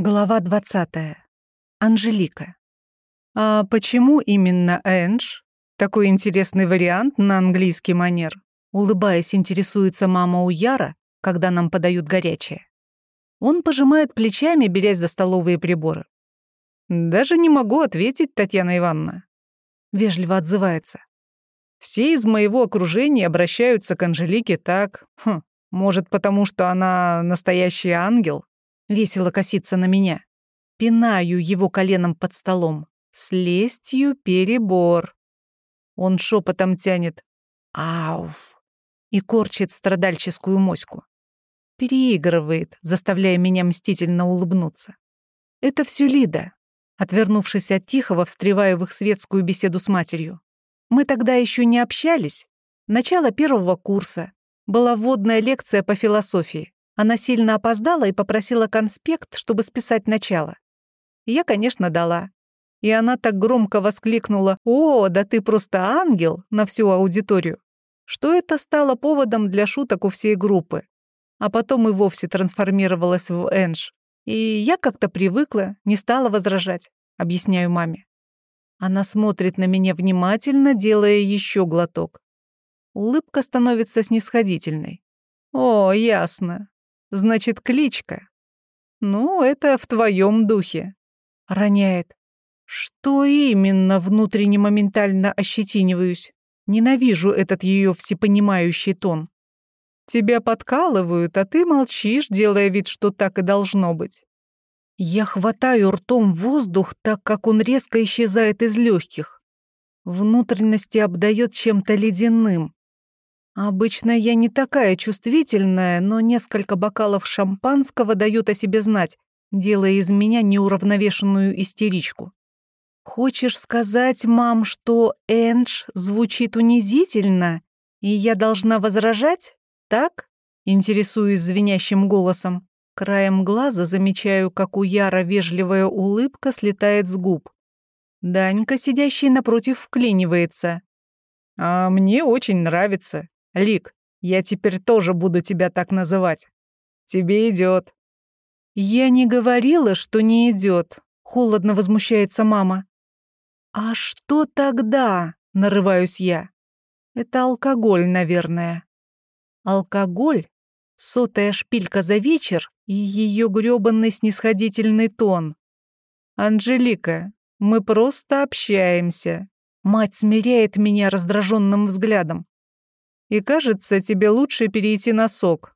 Глава 20. Анжелика. А почему именно Эндж? Такой интересный вариант на английский манер. Улыбаясь, интересуется мама у Яра, когда нам подают горячее. Он пожимает плечами, берясь за столовые приборы. «Даже не могу ответить, Татьяна Ивановна». Вежливо отзывается. «Все из моего окружения обращаются к Анжелике так. Хм, может, потому что она настоящий ангел?» Весело косится на меня. Пинаю его коленом под столом. С лестью перебор. Он шепотом тянет «Ауф!» и корчит страдальческую моську. Переигрывает, заставляя меня мстительно улыбнуться. Это все Лида. Отвернувшись от Тихого, встреваю в их светскую беседу с матерью. Мы тогда еще не общались. Начало первого курса. Была вводная лекция по философии. Она сильно опоздала и попросила конспект, чтобы списать начало. Я, конечно, дала. И она так громко воскликнула «О, да ты просто ангел!» на всю аудиторию, что это стало поводом для шуток у всей группы. А потом и вовсе трансформировалась в Энж. И я как-то привыкла, не стала возражать, объясняю маме. Она смотрит на меня внимательно, делая еще глоток. Улыбка становится снисходительной. «О, ясно. Значит, кличка. Ну, это в твоем духе. Роняет. Что именно внутренне моментально ощетиниваюсь? Ненавижу этот ее всепонимающий тон. Тебя подкалывают, а ты молчишь, делая вид, что так и должно быть. Я хватаю ртом воздух, так как он резко исчезает из легких. Внутренности обдает чем-то ледяным. Обычно я не такая чувствительная, но несколько бокалов шампанского дают о себе знать, делая из меня неуравновешенную истеричку. Хочешь сказать, мам, что Эндж звучит унизительно, и я должна возражать? Так? Интересуюсь звенящим голосом. Краем глаза замечаю, как у Яра вежливая улыбка слетает с губ. Данька, сидящий напротив, вклинивается. «А мне очень нравится. Лик, я теперь тоже буду тебя так называть. Тебе идет. Я не говорила, что не идет. Холодно возмущается мама. А что тогда? Нарываюсь я. Это алкоголь, наверное. Алкоголь, сотая шпилька за вечер и ее грёбаный снисходительный тон. Анжелика, мы просто общаемся. Мать смиряет меня раздраженным взглядом и кажется, тебе лучше перейти на сок.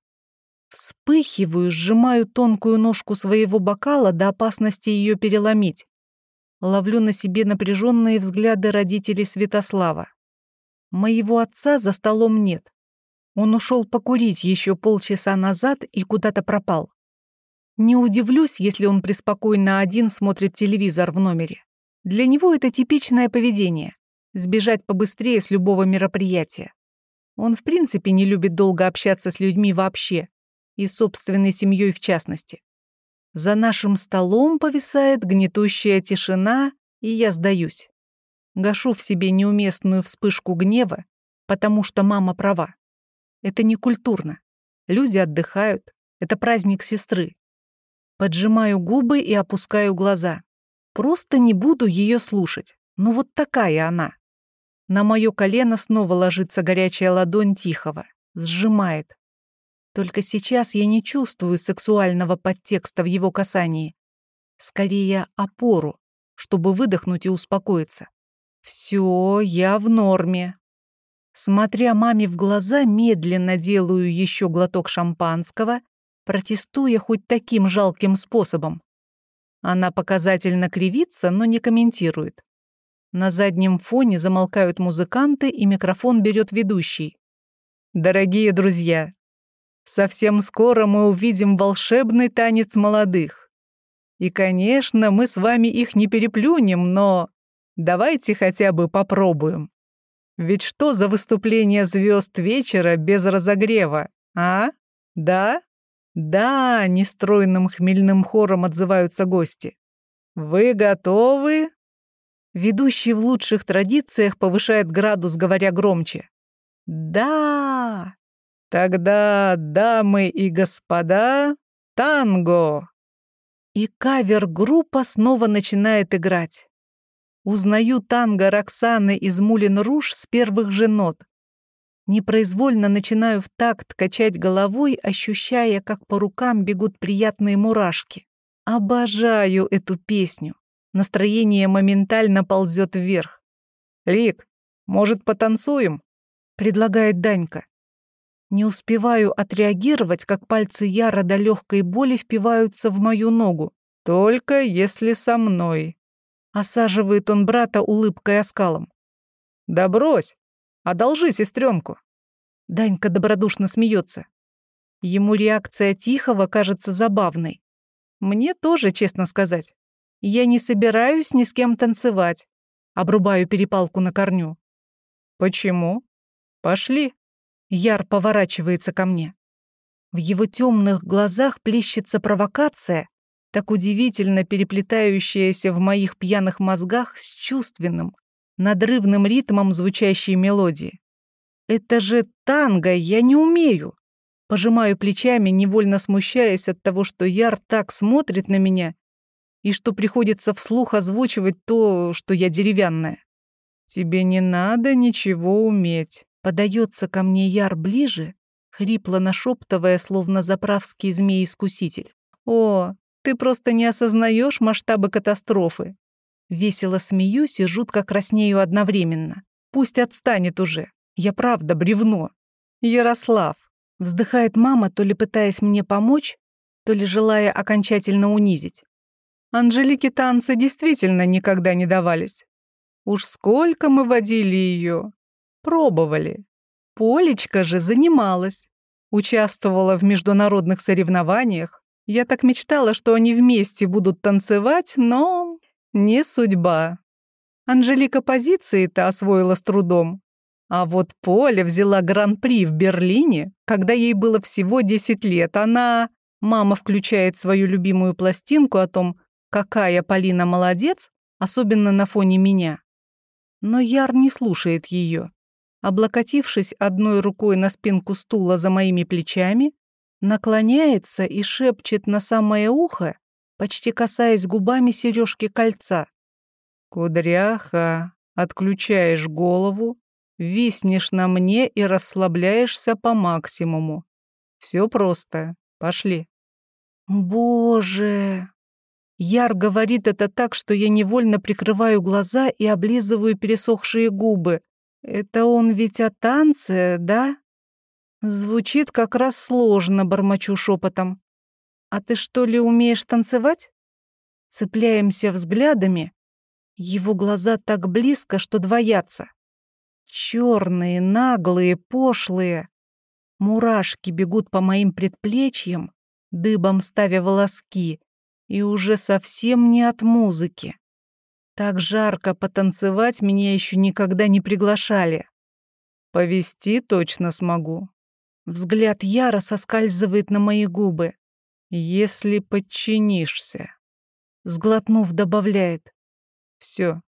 Вспыхиваю, сжимаю тонкую ножку своего бокала до опасности ее переломить. Ловлю на себе напряженные взгляды родителей Святослава. Моего отца за столом нет. Он ушел покурить еще полчаса назад и куда-то пропал. Не удивлюсь, если он преспокойно один смотрит телевизор в номере. Для него это типичное поведение — сбежать побыстрее с любого мероприятия. Он в принципе не любит долго общаться с людьми вообще, и собственной семьей в частности. За нашим столом повисает гнетущая тишина, и я сдаюсь. Гашу в себе неуместную вспышку гнева, потому что мама права. Это не культурно. Люди отдыхают. Это праздник сестры. Поджимаю губы и опускаю глаза. Просто не буду ее слушать. Ну вот такая она. На мое колено снова ложится горячая ладонь Тихого, сжимает. Только сейчас я не чувствую сексуального подтекста в его касании. Скорее, опору, чтобы выдохнуть и успокоиться. Все, я в норме. Смотря маме в глаза, медленно делаю еще глоток шампанского, протестуя хоть таким жалким способом. Она показательно кривится, но не комментирует. На заднем фоне замолкают музыканты, и микрофон берет ведущий. Дорогие друзья, совсем скоро мы увидим волшебный танец молодых. И, конечно, мы с вами их не переплюнем, но давайте хотя бы попробуем. Ведь что за выступление звезд вечера без разогрева, а? Да? Да, нестройным хмельным хором отзываются гости. Вы готовы? Ведущий в лучших традициях повышает градус, говоря громче. «Да! Тогда, дамы и господа, танго!» И кавер-группа снова начинает играть. Узнаю танго Роксаны из Мулин Руж с первых же нот. Непроизвольно начинаю в такт качать головой, ощущая, как по рукам бегут приятные мурашки. Обожаю эту песню. Настроение моментально ползет вверх. «Лик, может, потанцуем?» — предлагает Данька. Не успеваю отреагировать, как пальцы Яра до легкой боли впиваются в мою ногу. «Только если со мной», — осаживает он брата улыбкой оскалом. «Да брось! Одолжи сестренку!» Данька добродушно смеется. Ему реакция Тихого кажется забавной. Мне тоже, честно сказать. Я не собираюсь ни с кем танцевать. Обрубаю перепалку на корню. Почему? Пошли. Яр поворачивается ко мне. В его темных глазах плещется провокация, так удивительно переплетающаяся в моих пьяных мозгах с чувственным, надрывным ритмом звучащей мелодии. Это же танго, я не умею. Пожимаю плечами, невольно смущаясь от того, что Яр так смотрит на меня и что приходится вслух озвучивать то, что я деревянная. «Тебе не надо ничего уметь», Подается ко мне Яр ближе, хрипло нашептывая, словно заправский змей-искуситель. «О, ты просто не осознаешь масштабы катастрофы». Весело смеюсь и жутко краснею одновременно. Пусть отстанет уже. Я правда бревно. Ярослав. Вздыхает мама, то ли пытаясь мне помочь, то ли желая окончательно унизить. Анжелике танцы действительно никогда не давались. Уж сколько мы водили ее, Пробовали. Полечка же занималась. Участвовала в международных соревнованиях. Я так мечтала, что они вместе будут танцевать, но не судьба. Анжелика позиции-то освоила с трудом. А вот Поля взяла гран-при в Берлине, когда ей было всего 10 лет. Она... Мама включает свою любимую пластинку о том, какая Полина молодец, особенно на фоне меня. Но Яр не слушает ее облокотившись одной рукой на спинку стула за моими плечами, наклоняется и шепчет на самое ухо, почти касаясь губами сережки кольца. «Кудряха, отключаешь голову, виснешь на мне и расслабляешься по максимуму. Все просто. Пошли». «Боже!» Яр говорит это так, что я невольно прикрываю глаза и облизываю пересохшие губы, это он ведь о танце, да? Звучит как раз сложно, бормочу шепотом. А ты что ли умеешь танцевать? Цепляемся взглядами. Его глаза так близко, что двоятся. Черные, наглые, пошлые. Мурашки бегут по моим предплечьям, дыбом ставя волоски, и уже совсем не от музыки. Так жарко потанцевать меня еще никогда не приглашали. Повести точно смогу. Взгляд Яра соскальзывает на мои губы. Если подчинишься. Сглотнув, добавляет. Все,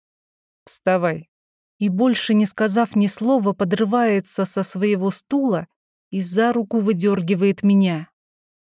вставай. И больше не сказав ни слова, подрывается со своего стула и за руку выдергивает меня.